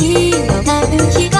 広がる光